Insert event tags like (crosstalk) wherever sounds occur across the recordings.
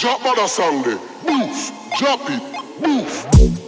Drop on a song there. Move. Drop it. Move.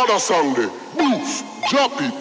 Drop on a song there. Move. Drop it.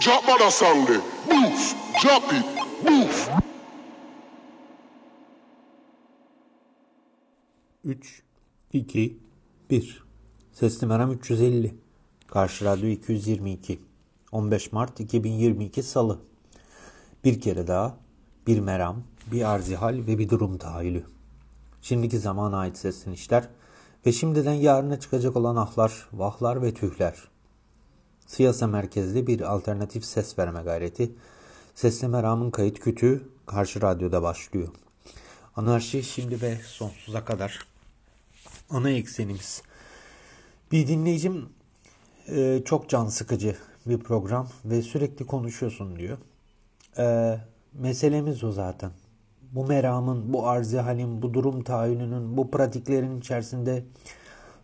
Drop on a song there. Move. Drop it. Move. 3, 2, 1. Sesli Meram 350. Karşı Radyo 222. 15 Mart 2022 Salı. Bir kere daha bir meram, bir arzihal ve bir durum tahayyülü. Şimdiki zamana ait seslenişler ve şimdiden yarına çıkacak olan ahlar, vahlar ve tühler. Siyasa merkezli bir alternatif ses verme gayreti. Sesli Meram'ın kayıt kütüğü Karşı Radyo'da başlıyor. Anarşi şimdi ve sonsuza kadar ana eksenimiz. Bir dinleyicim e, çok can sıkıcı bir program ve sürekli konuşuyorsun diyor. E, meselemiz o zaten. Bu meramın, bu arzi halin, bu durum tahayyülünün, bu pratiklerin içerisinde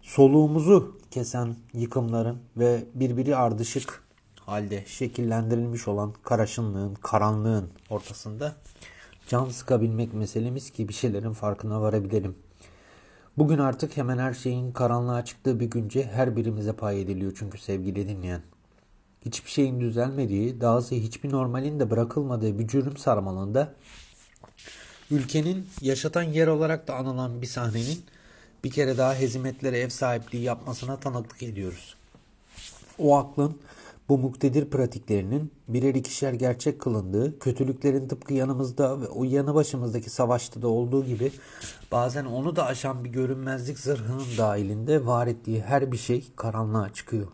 soluğumuzu kesen yıkımların ve birbiri ardışık halde şekillendirilmiş olan karaşınlığın, karanlığın ortasında can sıkabilmek meselemiz ki bir şeylerin farkına varabilelim. Bugün artık hemen her şeyin karanlığa çıktığı bir günce her birimize pay ediliyor çünkü sevgili dinleyen. Hiçbir şeyin düzelmediği, dahası hiçbir normalin de bırakılmadığı bir cürüm sarmalında ülkenin yaşatan yer olarak da anılan bir sahnenin bir kere daha hezimetlere ev sahipliği yapmasına tanıklık ediyoruz. O aklın bu muktedir pratiklerinin birer ikişer gerçek kılındığı, kötülüklerin tıpkı yanımızda ve o yanı başımızdaki savaşta da olduğu gibi bazen onu da aşan bir görünmezlik zırhının dahilinde var ettiği her bir şey karanlığa çıkıyor.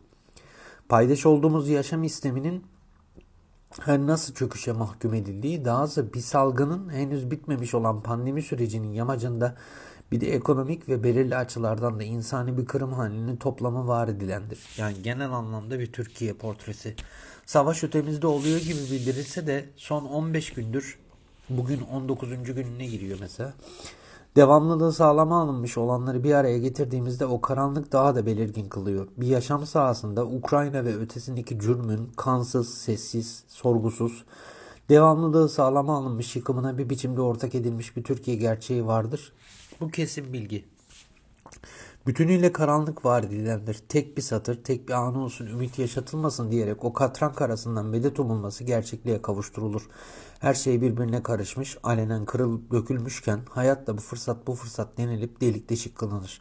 Paydaş olduğumuz yaşam isteminin her nasıl çöküşe mahkum edildiği, dahası bir salgının henüz bitmemiş olan pandemi sürecinin yamacında bir de ekonomik ve belirli açılardan da insani bir kırım halinin toplamı var edilendir. Yani genel anlamda bir Türkiye portresi. Savaş ötemizde oluyor gibi bildirilse de son 15 gündür bugün 19. gününe giriyor mesela. Devamlılığı sağlama alınmış olanları bir araya getirdiğimizde o karanlık daha da belirgin kılıyor. Bir yaşam sahasında Ukrayna ve ötesindeki cürmün kansız, sessiz, sorgusuz, devamlılığı sağlama alınmış yıkımına bir biçimde ortak edilmiş bir Türkiye gerçeği vardır. Bu kesin bilgi. Bütünüyle karanlık var edilendir. Tek bir satır, tek bir anı olsun, ümit yaşatılmasın diyerek o katran karasından medet umulması gerçekliğe kavuşturulur. Her şey birbirine karışmış, alenen kırılıp dökülmüşken hayat da bu fırsat bu fırsat denilip delik deşik kılınır.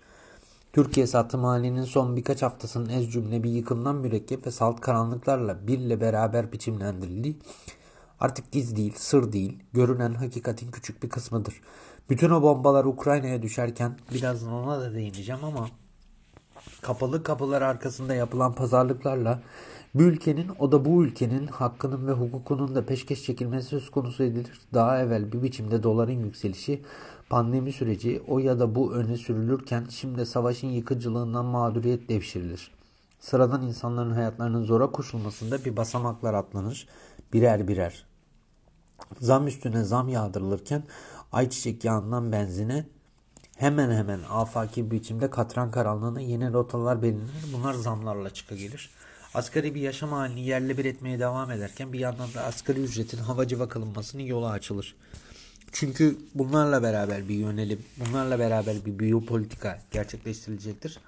Türkiye satım halinin son birkaç haftasının ez cümle bir yıkımdan mürekkep ve salt karanlıklarla birle beraber biçimlendirildiği artık giz değil, sır değil, görünen hakikatin küçük bir kısmıdır. Bütün o bombalar Ukrayna'ya düşerken birazdan ona da değineceğim ama kapalı kapılar arkasında yapılan pazarlıklarla bir ülkenin o da bu ülkenin hakkının ve hukukunun da peşkeş çekilmesi söz konusu edilir. Daha evvel bir biçimde doların yükselişi, pandemi süreci o ya da bu öne sürülürken şimdi savaşın yıkıcılığından mağduriyet devşirilir. Sıradan insanların hayatlarının zora koşulmasında bir basamaklar atlanır, birer birer. Zam üstüne zam yağdırılırken ayçiçek yağından benzine hemen hemen afaki bir biçimde katran karanlığına yeni rotalar belirlenir. Bunlar zamlarla çıka gelir. Asgari bir yaşam halini yerle bir etmeye devam ederken bir yandan da asgari ücretin havacıva kılınmasının yolu açılır. Çünkü bunlarla beraber bir yönelim, bunlarla beraber bir biyopolitika gerçekleştirilecektir.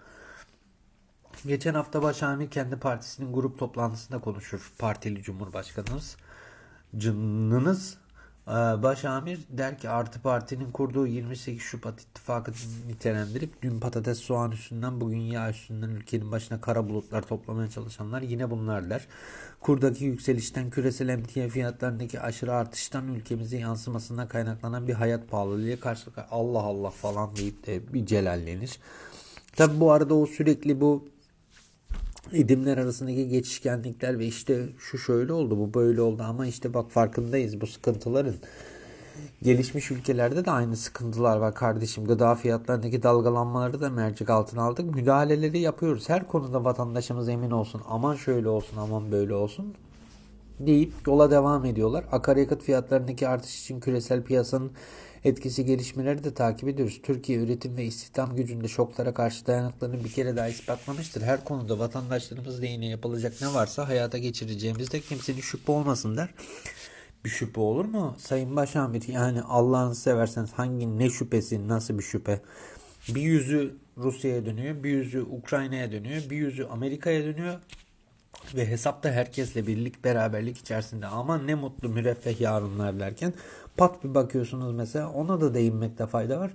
Geçen hafta Başamir kendi partisinin grup toplantısında konuşur partili cumhurbaşkanımız. Cınınız Başamir der ki Artı Parti'nin kurduğu 28 Şubat ittifakını nitelendirip dün patates soğan üstünden bugün yağ üstünden ülkenin başına kara bulutlar toplamaya çalışanlar yine bunlar der. Kurdaki yükselişten küresel emtia fiyatlarındaki aşırı artıştan ülkemize yansımasından kaynaklanan bir hayat pahalılığı karşılık Allah Allah falan deyip de bir celallenir. Tabi bu arada o sürekli bu idimler arasındaki geçişkenlikler ve işte şu şöyle oldu bu böyle oldu ama işte bak farkındayız bu sıkıntıların. Gelişmiş ülkelerde de aynı sıkıntılar var kardeşim. Gıda fiyatlarındaki dalgalanmaları da mercek altına aldık. Müdahaleleri yapıyoruz. Her konuda vatandaşımız emin olsun. Aman şöyle olsun aman böyle olsun deyip yola devam ediyorlar. Akaryakıt fiyatlarındaki artış için küresel piyasanın etkisi gelişmeleri de takip ediyoruz. Türkiye üretim ve istihdam gücünde şoklara karşı dayanıklılığını bir kere daha ispatlamıştır. Her konuda vatandaşlarımız lehine yapılacak ne varsa hayata geçireceğimizde kimsenin şüphe olmasın der. Bir şüphe olur mu? Sayın Başamir yani Allah'ını severseniz hangi ne şüphesi nasıl bir şüphe? Bir yüzü Rusya'ya dönüyor, bir yüzü Ukrayna'ya dönüyor, bir yüzü Amerika'ya dönüyor ve hesapta herkesle birlik beraberlik içerisinde aman ne mutlu müreffeh yarınlar derken pat bir bakıyorsunuz mesela ona da değinmekte fayda var.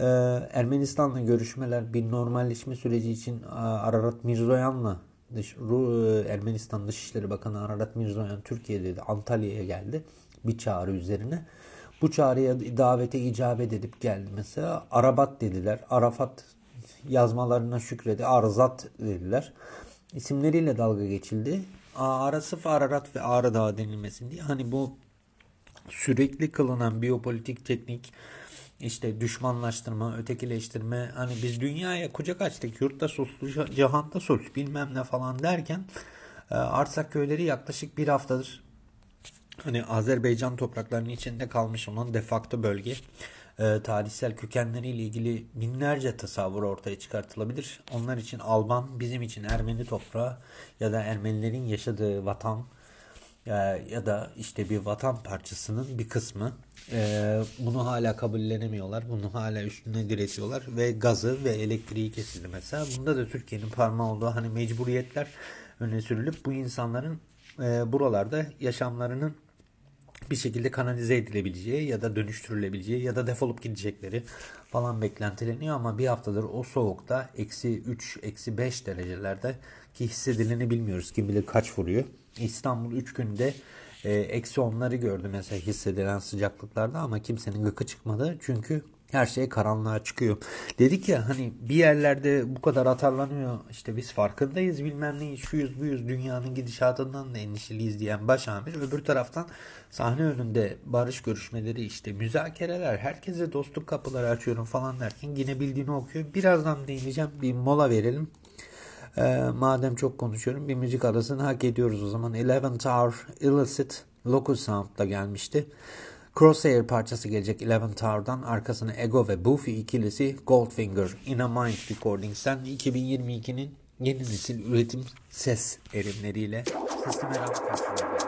Ee, Ermenistan'la görüşmeler bir normalleşme süreci için Ararat Mirzoyan'la dış, e, Ermenistan Dışişleri Bakanı Ararat Mirzoyan Türkiye'de Antalya'ya geldi bir çağrı üzerine. Bu çağrıya davete icabet edip geldi mesela. Arabat dediler. Arafat yazmalarına şükredi. Arzat dediler isimleriyle dalga geçildi. Ara sıf Ararat ve Ağrı Dağı denilmesin diye. Hani bu sürekli kılınan biyopolitik teknik işte düşmanlaştırma, ötekileştirme hani biz dünyaya kucak açtık yurtta sulh, cihanda sulh bilmem ne falan derken e, Arsak köyleri yaklaşık bir haftadır hani Azerbaycan topraklarının içinde kalmış olan defakto bölge e, tarihsel kökenleriyle ilgili binlerce tasavvur ortaya çıkartılabilir. Onlar için Alban, bizim için Ermeni toprağı ya da Ermenilerin yaşadığı vatan e, ya da işte bir vatan parçasının bir kısmı. E, bunu hala kabullenemiyorlar. Bunu hala üstüne diretiyorlar ve gazı ve elektriği kesildi mesela. Bunda da Türkiye'nin parmağı olduğu hani mecburiyetler öne sürülüp bu insanların e, buralarda yaşamlarının bir şekilde kanalize edilebileceği ya da dönüştürülebileceği ya da defolup gidecekleri falan beklentileniyor ama bir haftadır o soğukta eksi 3, eksi 5 derecelerde ki hissedileni bilmiyoruz. Kim bilir kaç vuruyor. İstanbul 3 günde e, eksi onları gördü mesela hissedilen sıcaklıklarda ama kimsenin gıkı çıkmadı. Çünkü her şey karanlığa çıkıyor. Dedik ya hani bir yerlerde bu kadar atarlanıyor işte biz farkındayız bilmem ne şuyuz buyuz dünyanın gidişatından da endişeliyiz diyen başamir öbür taraftan sahne önünde barış görüşmeleri işte müzakereler herkese dostluk kapıları açıyorum falan derken yine bildiğini okuyor. Birazdan değineceğim bir mola verelim. Ee, madem çok konuşuyorum bir müzik arasını hak ediyoruz o zaman. Eleventh Hour Illicit Locus Sound'da gelmişti. Crosshair parçası gelecek Eleven Tower'dan arkasına Ego ve Buffy ikilisi Goldfinger In A Mind Recordings'ten 2022'nin yeni nesil üretim ses erimleriyle System Merak karşılıyor.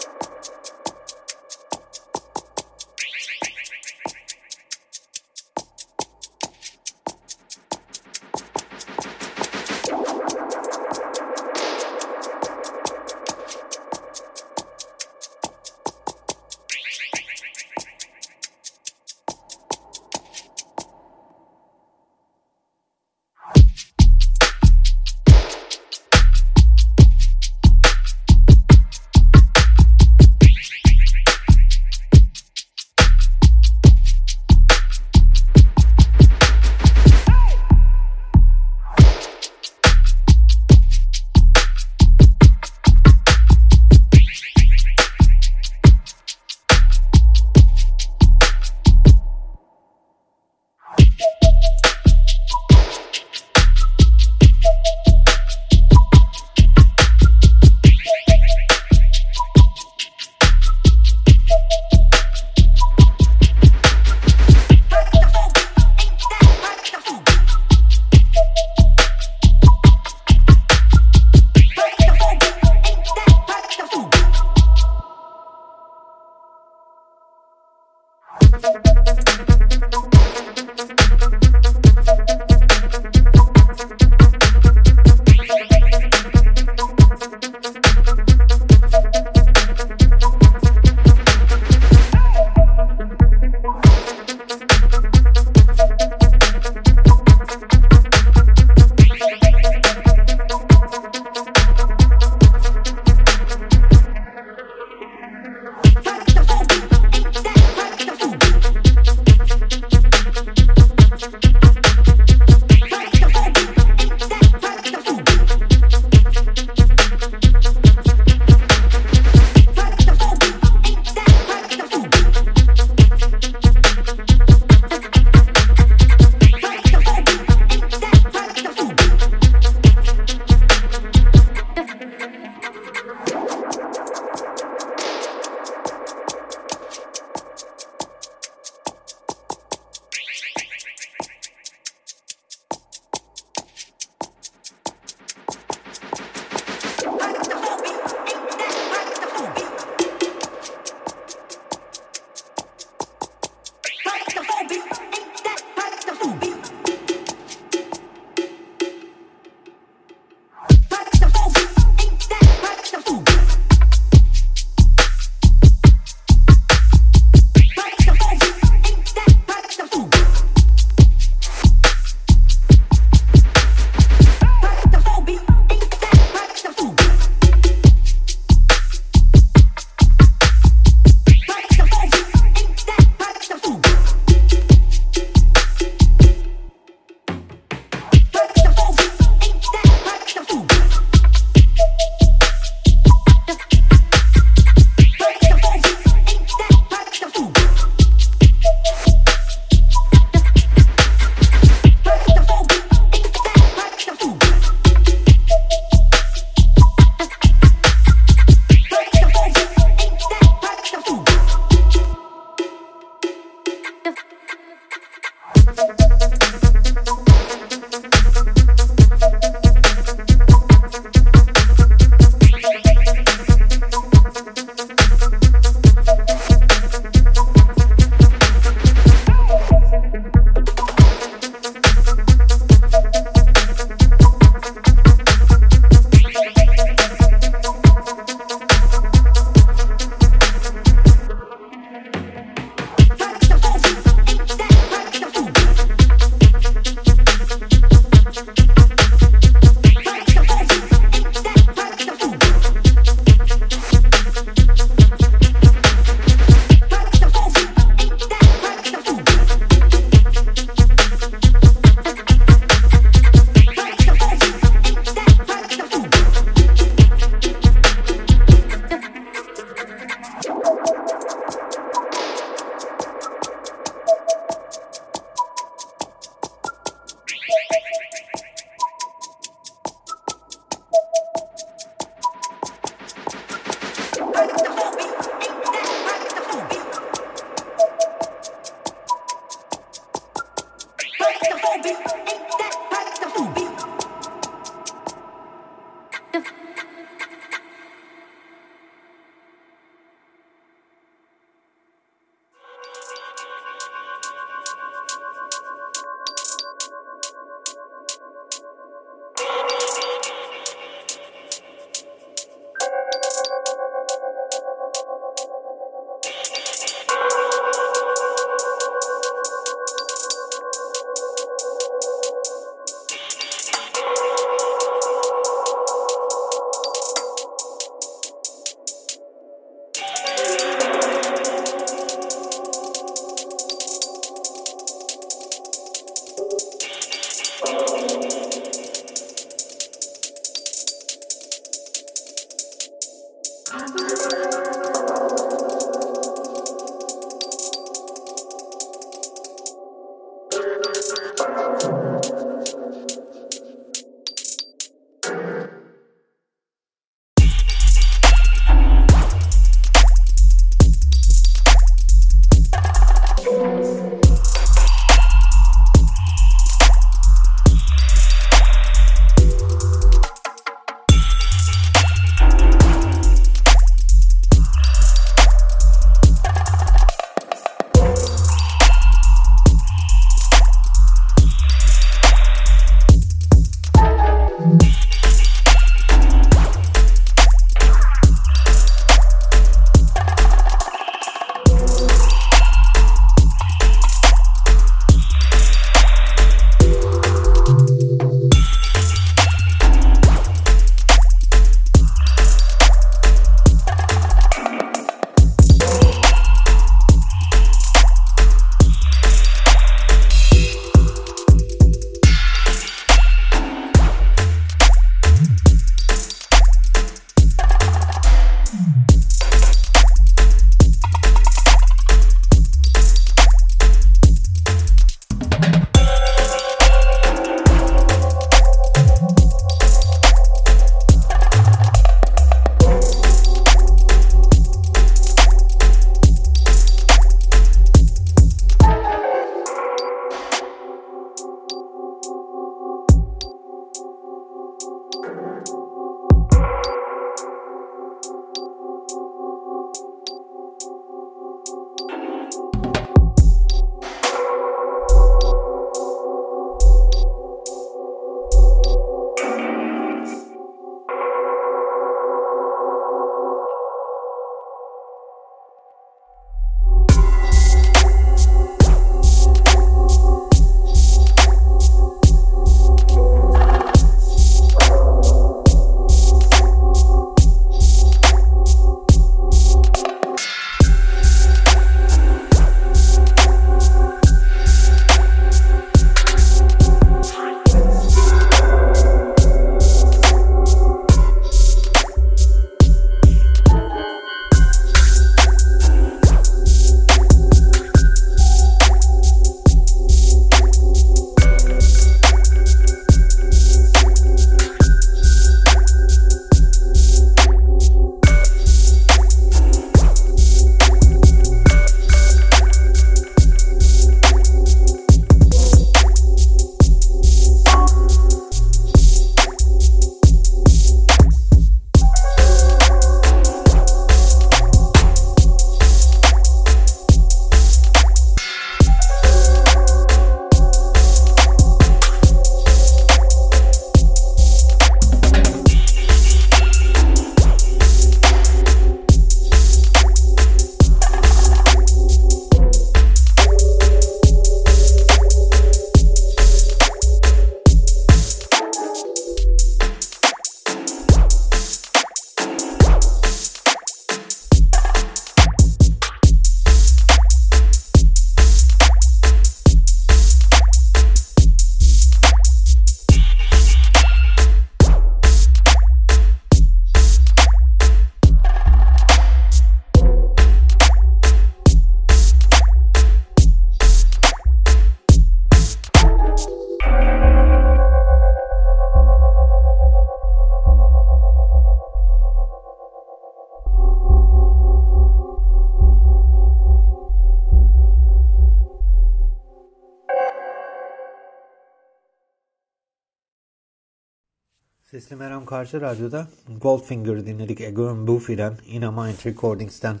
Sesli Meram Karşı Radyo'da Goldfinger dinledik Egon Buffy'den In A Mind Recordings'ten.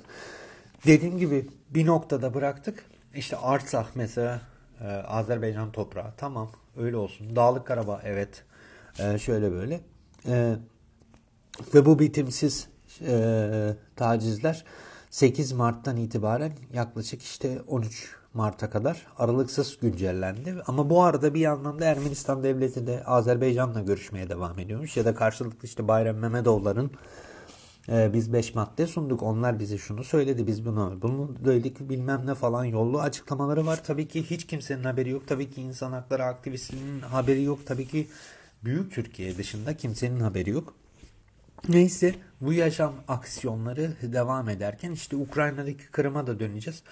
Dediğim gibi bir noktada bıraktık. İşte Artsakh mesela e, Azerbaycan toprağı. Tamam öyle olsun. Dağlık Karabağ evet. E, şöyle böyle. E, ve bu bitimsiz e, tacizler 8 Mart'tan itibaren yaklaşık işte 13 Mart'a kadar aralıksız güncellendi. Ama bu arada bir yandan da Ermenistan devleti de Azerbaycan'la görüşmeye devam ediyormuş. Ya da karşılıklı işte Bayram Mehmedovların e, biz 5 madde sunduk. Onlar bize şunu söyledi. Biz bunu bunu dedik bilmem ne falan yollu açıklamaları var. Tabii ki hiç kimsenin haberi yok. Tabii ki insan hakları aktivistinin haberi yok. Tabii ki büyük Türkiye dışında kimsenin haberi yok. Neyse bu yaşam aksiyonları devam ederken işte Ukrayna'daki Kırım'a da döneceğiz.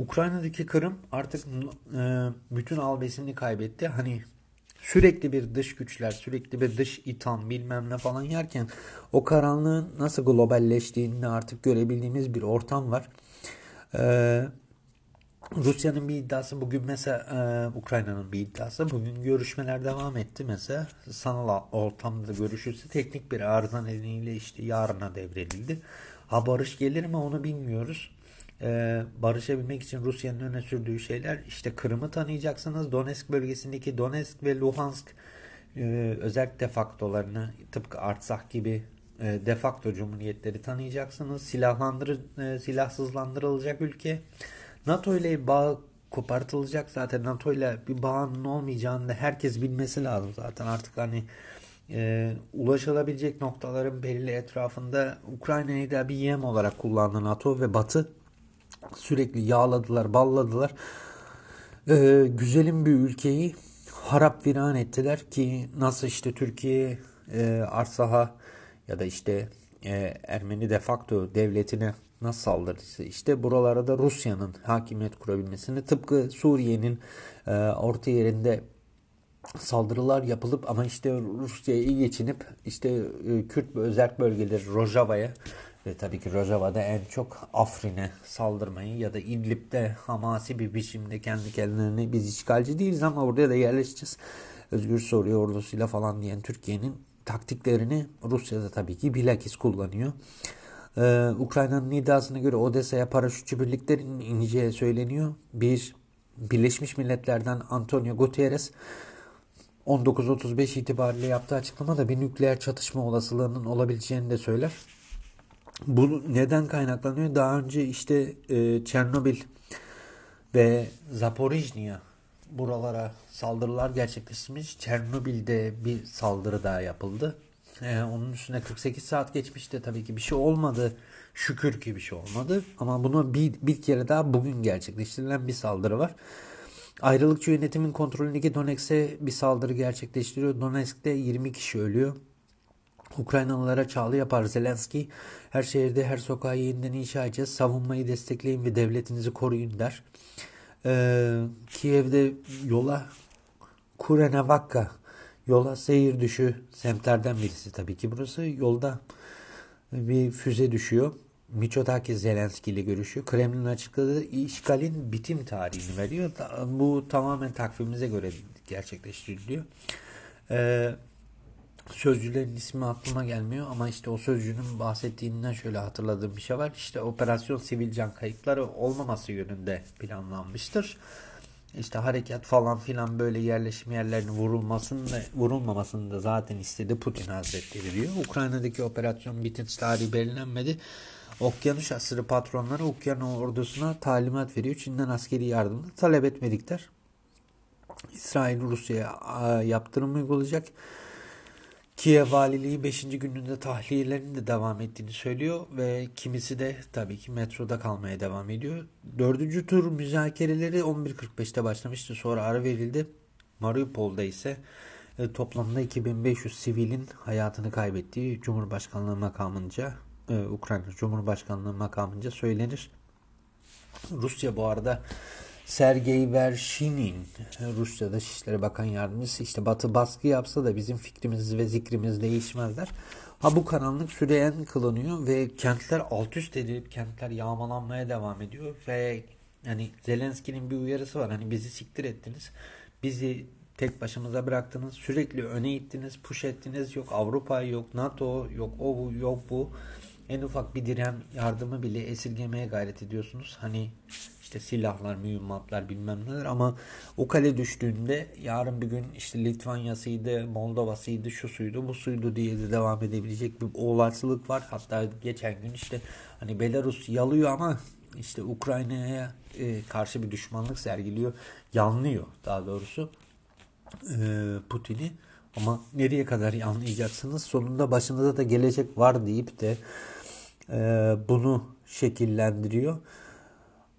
Ukrayna'daki Kırım artık e, bütün albesini kaybetti. Hani sürekli bir dış güçler, sürekli bir dış itham bilmem ne falan yerken o karanlığın nasıl globalleştiğini artık görebildiğimiz bir ortam var. Ee, Rusya'nın bir iddiası bugün mesela e, Ukrayna'nın bir iddiası bugün görüşmeler devam etti mesela sanal ortamda görüşürse teknik bir arıza nedeniyle işte yarına devredildi. Ha barış gelir mi onu bilmiyoruz. Ee, barışabilmek için Rusya'nın öne sürdüğü şeyler işte Kırım'ı tanıyacaksınız. Donetsk bölgesindeki Donetsk ve Luhansk e, özel defaktolarını tıpkı Artsakh gibi e, defakto cumhuriyetleri tanıyacaksınız. Silahlandır, e, silahsızlandırılacak ülke. NATO ile bağ kopartılacak zaten NATO ile bir bağının olmayacağını da herkes bilmesi lazım zaten artık hani e, ulaşılabilecek noktaların belirli etrafında Ukrayna'yı da bir yem olarak kullandı NATO ve Batı sürekli yağladılar balladılar. E, güzelim bir ülkeyi harap viran ettiler ki nasıl işte Türkiye e, Arsaha ya da işte e, Ermeni defakto devletine nasıl saldırırsa işte buralara da Rusya'nın hakimiyet kurabilmesini tıpkı Suriye'nin e, orta yerinde saldırılar yapılıp ama işte Rusya'ya iyi geçinip işte e, Kürt özel bölgeleri Rojava'ya ve tabii ki Rojava'da en çok Afrin'e saldırmayı ya da İdlib'de hamasi bir biçimde kendi kendilerini biz işgalci değiliz ama oraya da yerleşeceğiz. Özgür Suriye ordusuyla falan diyen Türkiye'nin taktiklerini Rusya'da tabii ki bilakis kullanıyor. Ee, Ukrayna'nın iddiasına göre Odessa'ya paraşütçü birliklerin ineceği söyleniyor. Bir Birleşmiş Milletler'den Antonio Guterres 19.35 itibariyle yaptığı açıklamada bir nükleer çatışma olasılığının olabileceğini de söyler. Bu neden kaynaklanıyor? Daha önce işte e, Çernobil ve Zaporijnya buralara saldırılar gerçekleşmiş. Çernobil'de bir saldırı daha yapıldı. Ee, onun üstüne 48 saat geçmişti tabii ki bir şey olmadı. Şükür ki bir şey olmadı. Ama bunu bir, bir kere daha bugün gerçekleştirilen bir saldırı var. Ayrılıkçı yönetimin kontrolündeki Donetsk'e bir saldırı gerçekleştiriyor. Donetsk'te 20 kişi ölüyor. Ukraynalılara çağrı yapar Zelenski. Her şehirde her sokağı yeniden inşa edeceğiz. Savunmayı destekleyin ve devletinizi koruyun der. Ee, Kiev'de yola Kurenevakka yola seyir düşü semtlerden birisi tabii ki burası. Yolda bir füze düşüyor. Miçotaki Zelenski ile görüşüyor. Kremlin açıkladığı işgalin bitim tarihini veriyor. Bu tamamen takvimimize göre gerçekleştiriliyor. Ee, sözcülerin ismi aklıma gelmiyor ama işte o sözcünün bahsettiğinden şöyle hatırladığım bir şey var. İşte operasyon sivil can kayıpları olmaması yönünde planlanmıştır. İşte harekat falan filan böyle yerleşim yerlerinin vurulmasını da, vurulmamasını da zaten istedi Putin Hazretleri diyor. Ukrayna'daki operasyon bitiş tarihi belirlenmedi. Okyanus asırı patronları Okyanus ordusuna talimat veriyor. Çin'den askeri yardımını talep etmedikler. İsrail Rusya'ya yaptırım uygulayacak. Kiev valiliği 5. gününde tahliyelerinin de devam ettiğini söylüyor ve kimisi de tabii ki metroda kalmaya devam ediyor. Dördüncü tur müzakereleri 11.45'te başlamıştı sonra ara verildi. Mariupol'da ise e, toplamda 2500 sivilin hayatını kaybettiği Cumhurbaşkanlığı makamınca e, Ukrayna Cumhurbaşkanlığı makamınca söylenir. Rusya bu arada Sergey Vershinin Rusya'da Dışişleri Bakan Yardımcısı işte Batı baskı yapsa da bizim fikrimiz ve zikrimiz değişmezler. Ha bu karanlık süreyen kılınıyor ve kentler alt üst edilip kentler yağmalanmaya devam ediyor ve yani Zelenski'nin bir uyarısı var. Hani bizi siktir ettiniz. Bizi tek başımıza bıraktınız. Sürekli öne ittiniz, push ettiniz. Yok Avrupa, yok NATO, yok o bu, yok bu. En ufak bir direm yardımı bile esirgemeye gayret ediyorsunuz. Hani işte silahlar, mühimmatlar bilmem neler ama o kale düştüğünde yarın bir gün işte Litvanya'sıydı, Moldova'sıydı, şu suydu, bu suydu diye de devam edebilecek bir olasılık var. Hatta geçen gün işte hani Belarus yalıyor ama işte Ukrayna'ya e, karşı bir düşmanlık sergiliyor. Yanlıyor daha doğrusu e, Putin'i. Ama nereye kadar yanlayacaksınız? Sonunda başınıza da gelecek var deyip de e, bunu şekillendiriyor.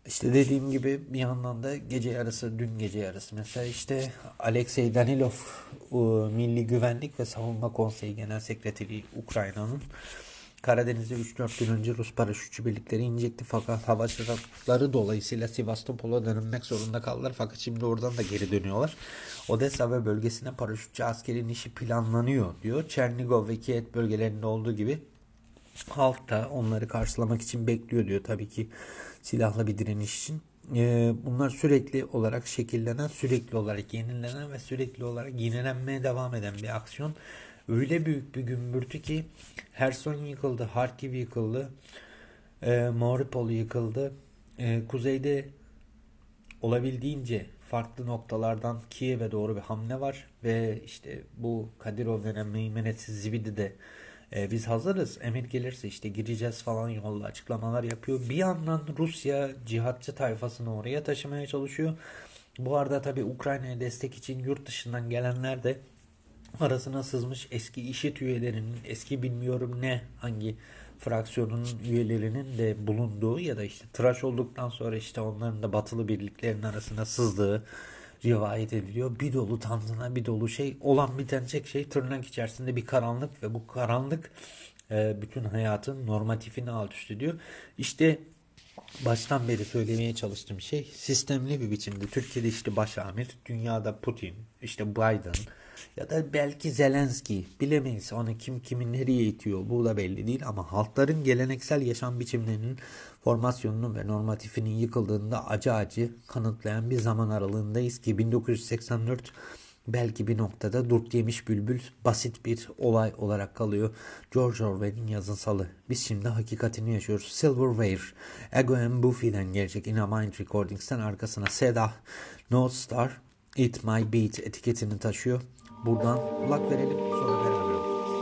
İşte dediğim gibi bir yandan da gece yarısı, dün gece yarısı mesela işte Alexey Danilov Milli Güvenlik ve Savunma Konseyi Genel Sekreteri Ukrayna'nın Karadeniz'de 3-4 gün önce Rus paraşütçü birlikleri inecekti fakat hava şartları dolayısıyla Sivastopol'a dönmek zorunda kaldılar fakat şimdi oradan da geri dönüyorlar. Odessa ve bölgesine paraşütçü askerin işi planlanıyor diyor. Çernigov ve Kiev bölgelerinde olduğu gibi halk da onları karşılamak için bekliyor diyor tabii ki silahlı bir direniş için. Ee, bunlar sürekli olarak şekillenen, sürekli olarak yenilenen ve sürekli olarak yenilenmeye devam eden bir aksiyon. Öyle büyük bir gümbürtü ki Herson yıkıldı, Harkiv yıkıldı, e, Mariupol yıkıldı. E, kuzeyde olabildiğince farklı noktalardan Kiev'e doğru bir hamle var ve işte bu Kadirov denen meymenetsiz zibidi de e, biz hazırız emir gelirse işte gireceğiz falan yolla açıklamalar yapıyor. Bir yandan Rusya cihatçı tayfasını oraya taşımaya çalışıyor. Bu arada tabi Ukrayna'ya destek için yurt dışından gelenler de arasına sızmış eski işit üyelerinin eski bilmiyorum ne hangi fraksiyonun üyelerinin de bulunduğu ya da işte tıraş olduktan sonra işte onların da batılı birliklerin arasına sızdığı rivayet ediliyor. Bir dolu tantana bir dolu şey olan biten tek şey tırnak içerisinde bir karanlık ve bu karanlık e, bütün hayatın normatifini alt üst ediyor. İşte baştan beri söylemeye çalıştığım şey sistemli bir biçimde Türkiye'de işte başamir, dünyada Putin, işte Biden ya da belki Zelenski bilemeyiz. Onu kim kimin nereye itiyor bu da belli değil ama halkların geleneksel yaşam biçimlerinin formasyonunun ve normatifinin yıkıldığında acı acı kanıtlayan bir zaman aralığındayız ki 1984 belki bir noktada durt yemiş bülbül basit bir olay olarak kalıyor. George Orwell'in yazınsalı. Biz şimdi hakikatini yaşıyoruz. Silverware, Ego and Buffy'den gelecek In A Mind Recordings'ten arkasına Seda, North Star, It My Beat etiketini taşıyor. Buradan kulak verelim sonra beraber olacağız.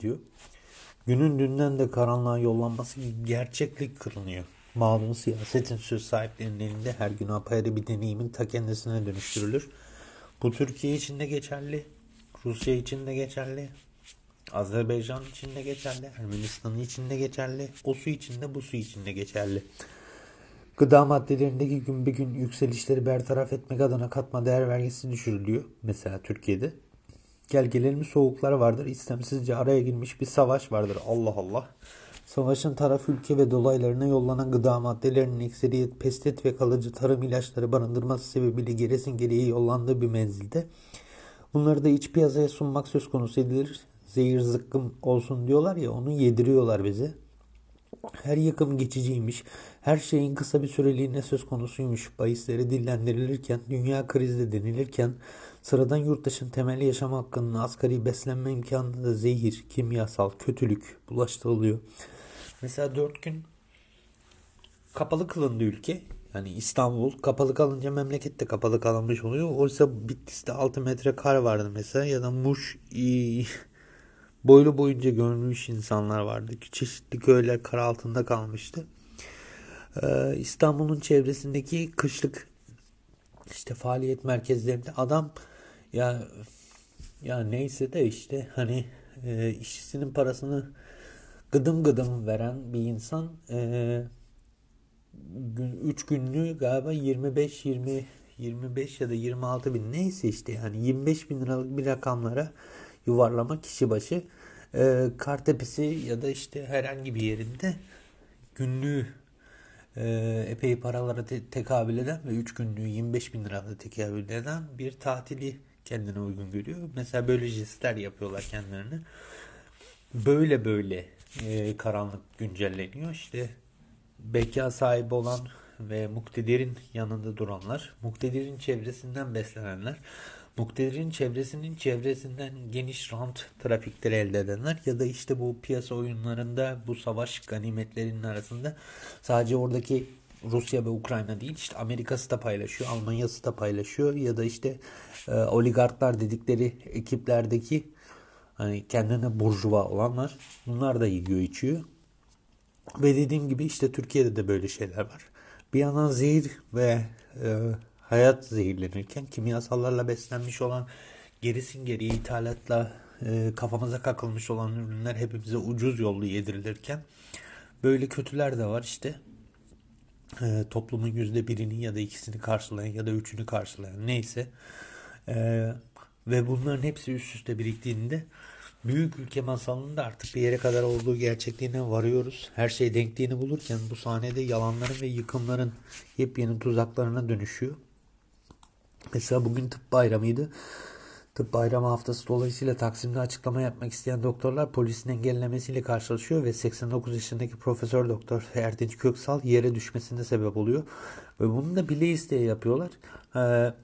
Ediyor. Günün dünden de karanlığa yollanması gerçeklik kırılıyor. Malum siyasetin söz sahiplerinin elinde her gün apayrı bir deneyimin ta kendisine dönüştürülür. Bu Türkiye için de geçerli, Rusya için de geçerli, Azerbaycan için de geçerli, Ermenistan için de geçerli, o su için de bu su için de geçerli. Gıda maddelerindeki gün bir gün yükselişleri bertaraf etmek adına katma değer vergisi düşürülüyor. Mesela Türkiye'de. Gel gelelim soğuklar vardır. İstemsizce araya girmiş bir savaş vardır. Allah Allah. Savaşın taraf ülke ve dolaylarına yollanan gıda maddelerinin ekseriyet pestet ve kalıcı tarım ilaçları barındırması sebebiyle gerisin geriye yollandığı bir menzilde bunları da iç piyasaya sunmak söz konusu edilir. Zehir zıkkım olsun diyorlar ya onu yediriyorlar bize. Her yakım geçiciymiş, her şeyin kısa bir süreliğine söz konusuymuş bahisleri dillendirilirken, dünya krizde denilirken, sıradan yurttaşın temel yaşam hakkının asgari beslenme imkanında da zehir, kimyasal, kötülük bulaştırılıyor. Mesela dört gün kapalı kılındı ülke. Yani İstanbul kapalı kalınca memleket de kapalı kalmış oluyor. Oysa Bitlis'te 6 metre kar vardı mesela ya da Muş (laughs) boylu boyunca görmüş insanlar vardı. Çeşitli köyler kar altında kalmıştı. Ee, İstanbul'un çevresindeki kışlık işte faaliyet merkezlerinde adam ya ya neyse de işte hani e, işçisinin parasını gıdım gıdım veren bir insan e, gün, 3 günlüğü galiba 25 20 25 ya da 26 bin neyse işte yani 25 bin liralık bir rakamlara yuvarlama kişi başı e, Kartepe'si ya da işte herhangi bir yerinde günlüğü e, epey paralara te- tekabül eden ve 3 günlüğü 25 bin lirada tekabül eden bir tatili kendine uygun görüyor. Mesela böyle jestler yapıyorlar kendilerine. Böyle böyle e, karanlık güncelleniyor. İşte beka sahibi olan ve muktedirin yanında duranlar, muktedirin çevresinden beslenenler, muktedirin çevresinin çevresinden geniş rant trafikleri elde edenler ya da işte bu piyasa oyunlarında bu savaş ganimetlerinin arasında sadece oradaki Rusya ve Ukrayna değil işte Amerika'sı da paylaşıyor, Almanya'sı da paylaşıyor ya da işte e, oligarklar dedikleri ekiplerdeki hani kendine burjuva olanlar bunlar da yiyor içiyor. Ve dediğim gibi işte Türkiye'de de böyle şeyler var. Bir yandan zehir ve e, hayat zehirlenirken kimyasallarla beslenmiş olan gerisin geriye ithalatla e, kafamıza kakılmış olan ürünler hepimize ucuz yollu yedirilirken böyle kötüler de var işte e, toplumun yüzde birini ya da ikisini karşılayan ya da üçünü karşılayan neyse e, ve bunların hepsi üst üste biriktiğinde büyük ülke masalında artık bir yere kadar olduğu gerçekliğine varıyoruz. Her şey denkliğini bulurken bu sahnede yalanların ve yıkımların yepyeni tuzaklarına dönüşüyor. Mesela bugün tıp bayramıydı. Tıp bayramı haftası dolayısıyla Taksim'de açıklama yapmak isteyen doktorlar polisin engellemesiyle karşılaşıyor ve 89 yaşındaki Profesör Doktor Erdinç Köksal yere düşmesine sebep oluyor. Ve bunu da bile isteye yapıyorlar. Ee,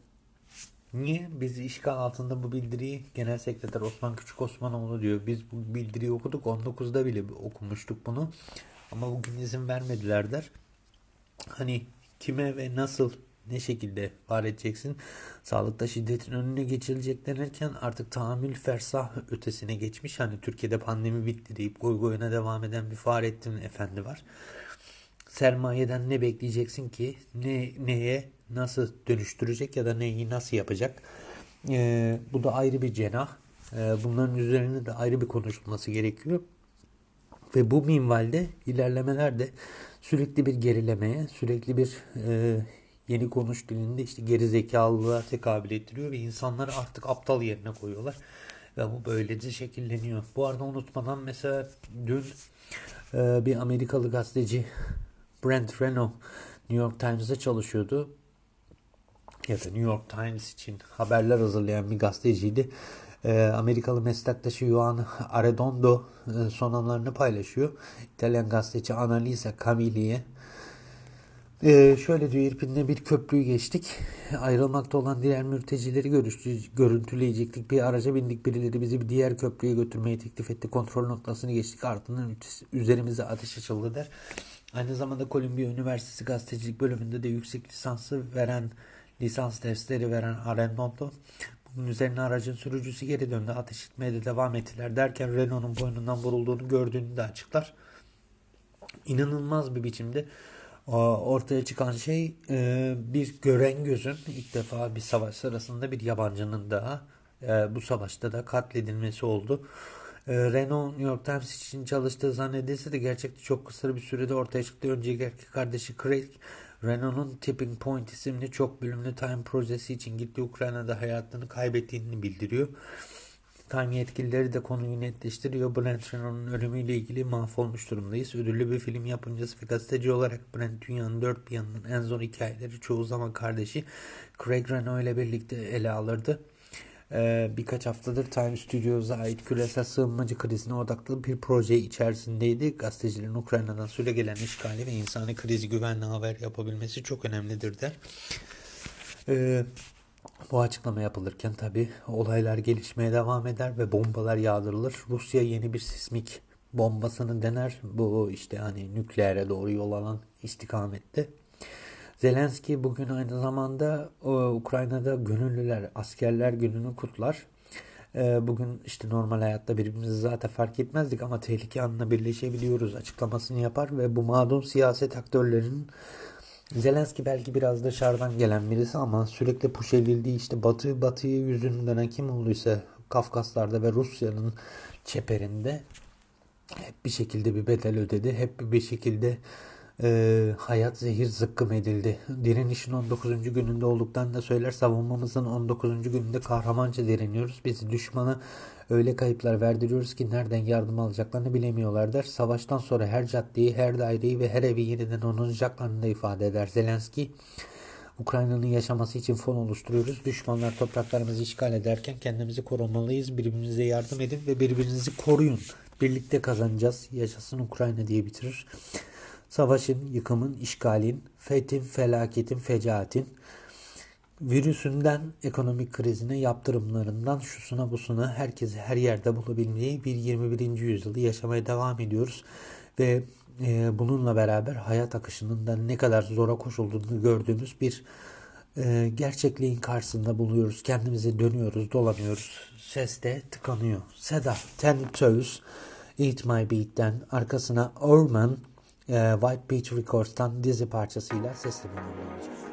niye? Biz işgal altında bu bildiriyi Genel Sekreter Osman Küçük Osmanoğlu diyor. Biz bu bildiriyi okuduk. 19'da bile okumuştuk bunu. Ama bugün izin vermediler der. Hani kime ve nasıl ne şekilde var edeceksin? Sağlıkta şiddetin önüne geçilecek denirken artık tahammül fersah ötesine geçmiş. Hani Türkiye'de pandemi bitti deyip goy goyuna devam eden bir Fahrettin Efendi var. Sermayeden ne bekleyeceksin ki? Ne neye nasıl dönüştürecek ya da neyi nasıl yapacak? Ee, bu da ayrı bir cenah. Ee, bunların üzerine de ayrı bir konuşulması gerekiyor. Ve bu minvalde ilerlemeler de sürekli bir gerilemeye, sürekli bir e, yeni konuş dilinde işte geri zekalılığa tekabül ettiriyor ve insanları artık aptal yerine koyuyorlar. Ve bu böylece şekilleniyor. Bu arada unutmadan mesela dün e, bir Amerikalı gazeteci Brent Reno New York Times'da çalışıyordu. Ya da New York Times için haberler hazırlayan bir gazeteciydi. E, Amerikalı meslektaşı Juan Arredondo e, son anlarını paylaşıyor. İtalyan gazeteci Annalisa Camilli'ye ee, şöyle diyor İrpin'le bir köprüyü geçtik. Ayrılmakta olan diğer mültecileri görüntüleyecektik. Bir araca bindik. Birileri bizi bir diğer köprüye götürmeyi teklif etti. Kontrol noktasını geçtik. Ardından üzerimize ateş açıldı der. Aynı zamanda Columbia Üniversitesi gazetecilik bölümünde de yüksek lisansı veren lisans dersleri veren Arendonto Bunun üzerine aracın sürücüsü geri döndü. Ateş etmeye de devam ettiler derken Renault'un boynundan vurulduğunu gördüğünü de açıklar. İnanılmaz bir biçimde ortaya çıkan şey e, bir gören gözün ilk defa bir savaş sırasında bir yabancının daha e, bu savaşta da katledilmesi oldu. E, Renault New York Times için çalıştığı zannedilse de gerçekte çok kısa bir sürede ortaya çıktı. Önceki erkek kardeşi Craig Renault'un Tipping Point isimli çok bölümlü Time projesi için gitti Ukrayna'da hayatını kaybettiğini bildiriyor. Time yetkilileri de konuyu netleştiriyor. Brent Renault'un ölümüyle ilgili mahvolmuş durumdayız. Ödüllü bir film yapımcısı ve gazeteci olarak Brent dünyanın dört bir yanının en zor hikayeleri çoğu zaman kardeşi Craig Renault ile birlikte ele alırdı. Ee, birkaç haftadır Time Studios'a ait küresel sığınmacı krizine odaklı bir proje içerisindeydi. Gazetecilerin Ukrayna'dan süre gelen işgali ve insani krizi güvenli haber yapabilmesi çok önemlidir der. Ee, bu açıklama yapılırken tabi olaylar gelişmeye devam eder ve bombalar yağdırılır. Rusya yeni bir sismik bombasını dener. Bu işte hani nükleere doğru yol alan istikamette. Zelenski bugün aynı zamanda Ukrayna'da gönüllüler, askerler gününü kutlar. E, bugün işte normal hayatta birbirimizi zaten fark etmezdik ama tehlike anına birleşebiliyoruz açıklamasını yapar ve bu mağdum siyaset aktörlerinin Zelenski belki biraz dışarıdan gelen birisi ama sürekli push edildiği işte batı batıyı yüzünden kim olduysa Kafkaslar'da ve Rusya'nın çeperinde hep bir şekilde bir bedel ödedi. Hep bir şekilde e, hayat zehir zıkkım edildi. Direnişin 19. gününde olduktan da söyler savunmamızın 19. gününde kahramanca direniyoruz. Biz düşmana öyle kayıplar verdiriyoruz ki nereden yardım alacaklarını bilemiyorlar der. Savaştan sonra her caddeyi, her daireyi ve her evi yeniden onaracaklarını da ifade eder. Zelenski Ukrayna'nın yaşaması için fon oluşturuyoruz. Düşmanlar topraklarımızı işgal ederken kendimizi korumalıyız. Birbirimize yardım edin ve birbirinizi koruyun. Birlikte kazanacağız. Yaşasın Ukrayna diye bitirir. Savaşın, yıkımın, işgalin, fethin, felaketin, fecaatin, virüsünden ekonomik krizine, yaptırımlarından şusuna busuna herkesi her yerde bulabilmeyi bir 21. yüzyılda yaşamaya devam ediyoruz. Ve e, bununla beraber hayat akışının da ne kadar zora koşulduğunu gördüğümüz bir e, gerçekliğin karşısında buluyoruz. Kendimize dönüyoruz, dolanıyoruz. Ses de tıkanıyor. Seda, Ten Toes, Eat My Beat'ten arkasına Orman, White Beach Records'tan dizi parçasıyla seslenmeye olacak.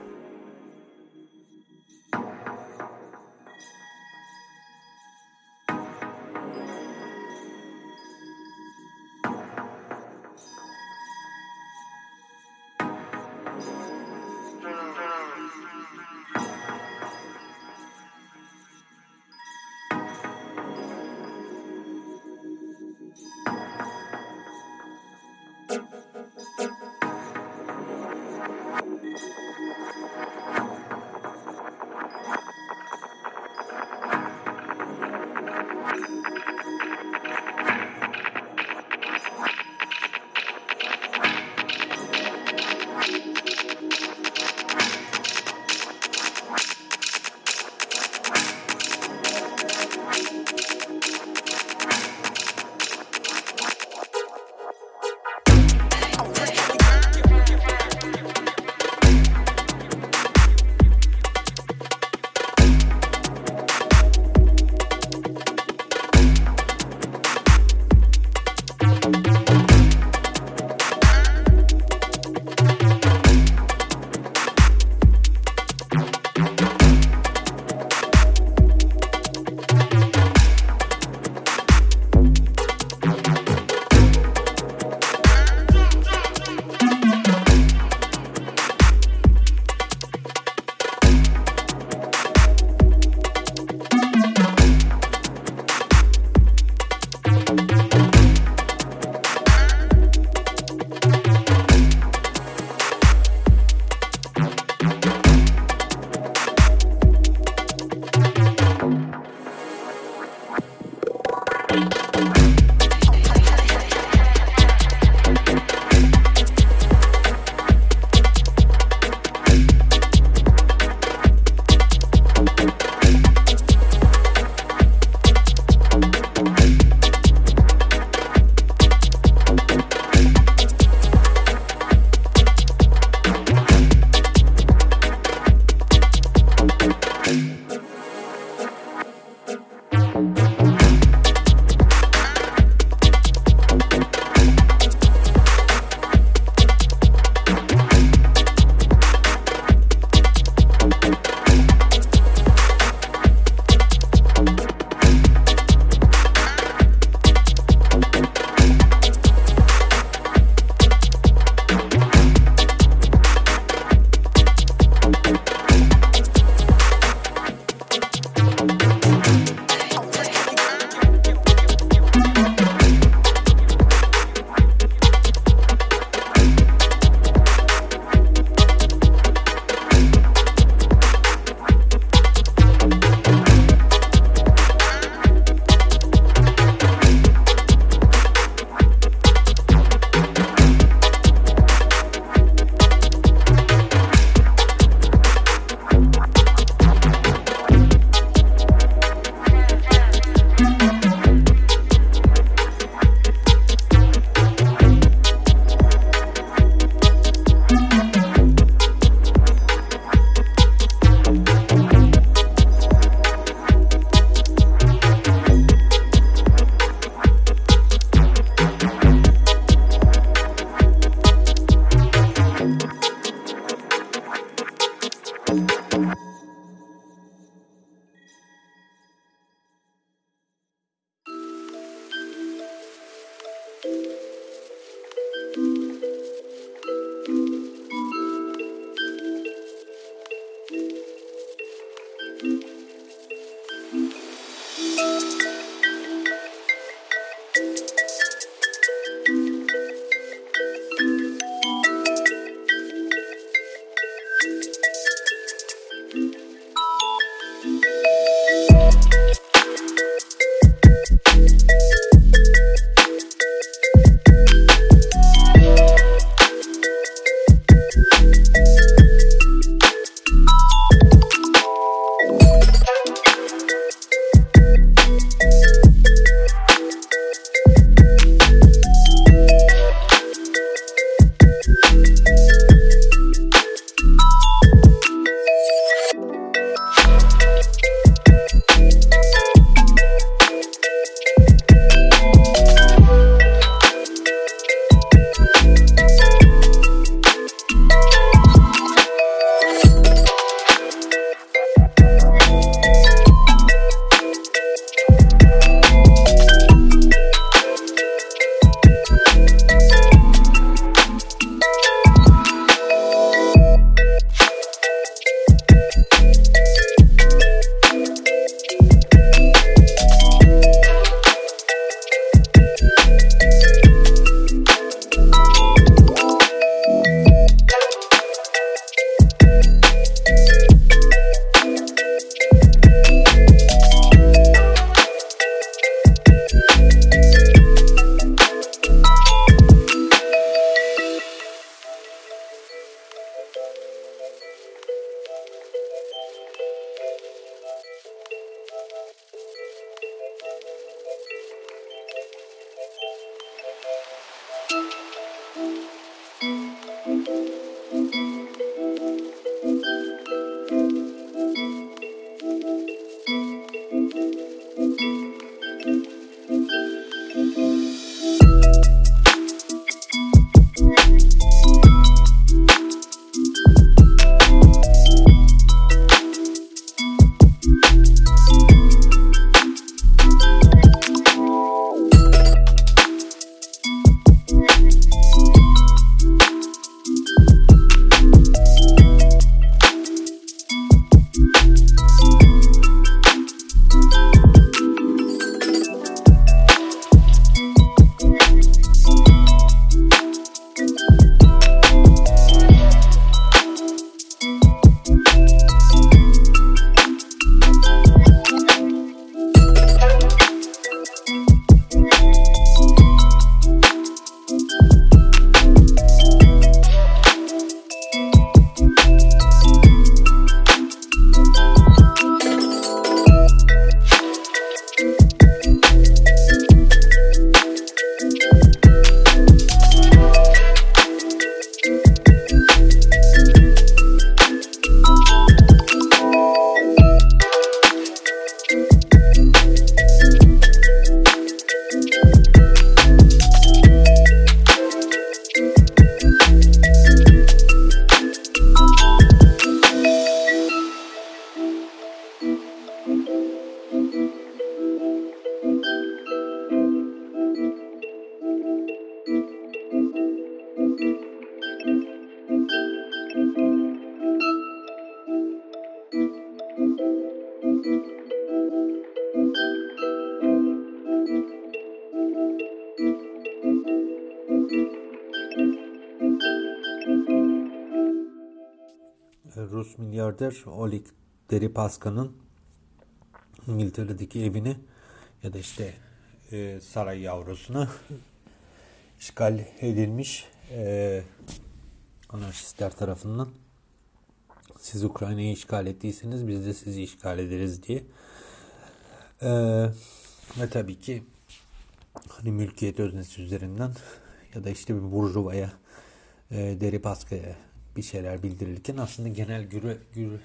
Milyarder Oleg Deripaska'nın İngiltere'deki evini ya da işte e, saray yavrusunu (laughs) işgal edilmiş e, anarşistler tarafından. Siz Ukrayna'yı işgal ettiyseniz biz de sizi işgal ederiz diye. E, ve tabii ki hani mülkiyet öznesi üzerinden ya da işte bir burjuvaya e, Deripaska'ya bir şeyler bildirilirken aslında genel güre, güre,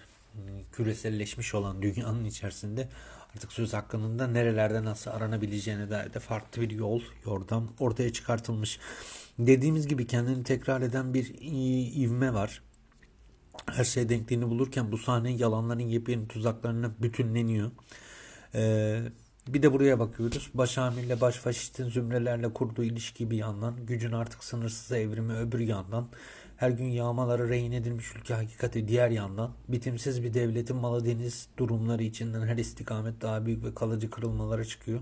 küreselleşmiş olan dünyanın içerisinde artık söz hakkının da nerelerde nasıl aranabileceğine dair de farklı bir yol, yordam ortaya çıkartılmış. Dediğimiz gibi kendini tekrar eden bir ivme var. Her şey denkliğini bulurken bu sahne yalanların yepyeni tuzaklarına bütünleniyor. Ee, Bir de buraya bakıyoruz. Baş amirle baş faşistin zümrelerle kurduğu ilişki bir yandan, gücün artık sınırsız evrimi öbür yandan, her gün yağmaları rehin edilmiş ülke hakikati diğer yandan, bitimsiz bir devletin malı deniz durumları içinden her istikamet daha büyük ve kalıcı kırılmalara çıkıyor.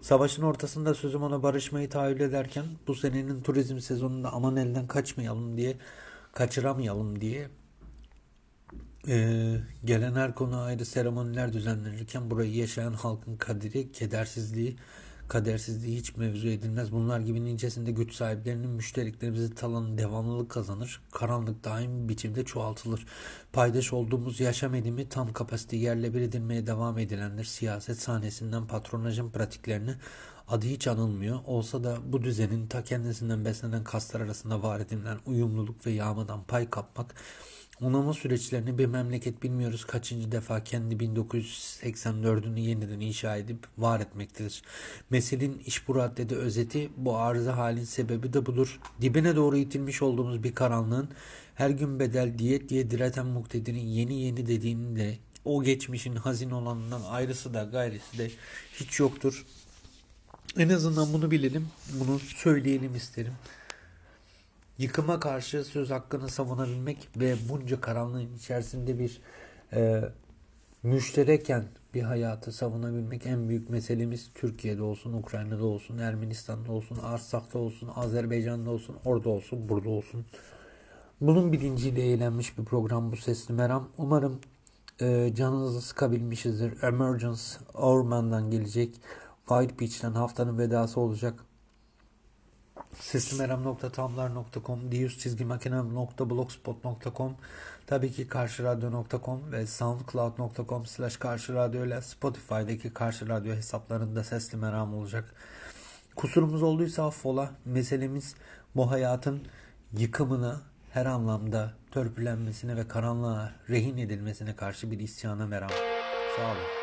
Savaşın ortasında sözüm ona barışmayı tahayyül ederken bu senenin turizm sezonunda aman elden kaçmayalım diye, kaçıramayalım diye ee, gelen her konu ayrı seremoniler düzenlenirken burayı yaşayan halkın kaderi, kedersizliği, kadersizliği hiç mevzu edilmez. Bunlar gibi nicesinde güç sahiplerinin müşteriklerimizi talanı devamlılık kazanır. Karanlık daim biçimde çoğaltılır. Paydaş olduğumuz yaşam edimi tam kapasite yerle bir edilmeye devam edilendir. Siyaset sahnesinden patronajın pratiklerini adı hiç anılmıyor. Olsa da bu düzenin ta kendisinden beslenen kaslar arasında var edilen uyumluluk ve yağmadan pay kapmak Onama süreçlerini bir memleket bilmiyoruz kaçıncı defa kendi 1984'ünü yeniden inşa edip var etmektedir. Meselenin iş bu raddede özeti bu arıza halin sebebi de budur. Dibine doğru itilmiş olduğumuz bir karanlığın her gün bedel diyet diye direten muktedirin yeni yeni dediğinde o geçmişin hazin olanından ayrısı da gayrisi de hiç yoktur. En azından bunu bilelim, bunu söyleyelim isterim. Yıkıma karşı söz hakkını savunabilmek ve bunca karanlığın içerisinde bir e, müştereken bir hayatı savunabilmek en büyük meselemiz Türkiye'de olsun, Ukrayna'da olsun, Ermenistan'da olsun, Arsak'ta olsun, Azerbaycan'da olsun, orada olsun, burada olsun. Bunun bilinciyle eğlenmiş bir program bu Sesli Meram. Umarım e, canınızı sıkabilmişizdir. Emergence Orman'dan gelecek. White Beach'ten haftanın vedası olacak seslimeram.tumblr.com diyüz çizgi makinem.blogspot.com tabii ki karşıradyo.com ve soundcloud.com slash karşıradyo ile Spotify'daki Karşı Radyo hesaplarında Sesli Meram olacak. Kusurumuz olduysa affola. Meselemiz bu hayatın yıkımına her anlamda törpülenmesine ve karanlığa rehin edilmesine karşı bir isyana meram. Sağ olun.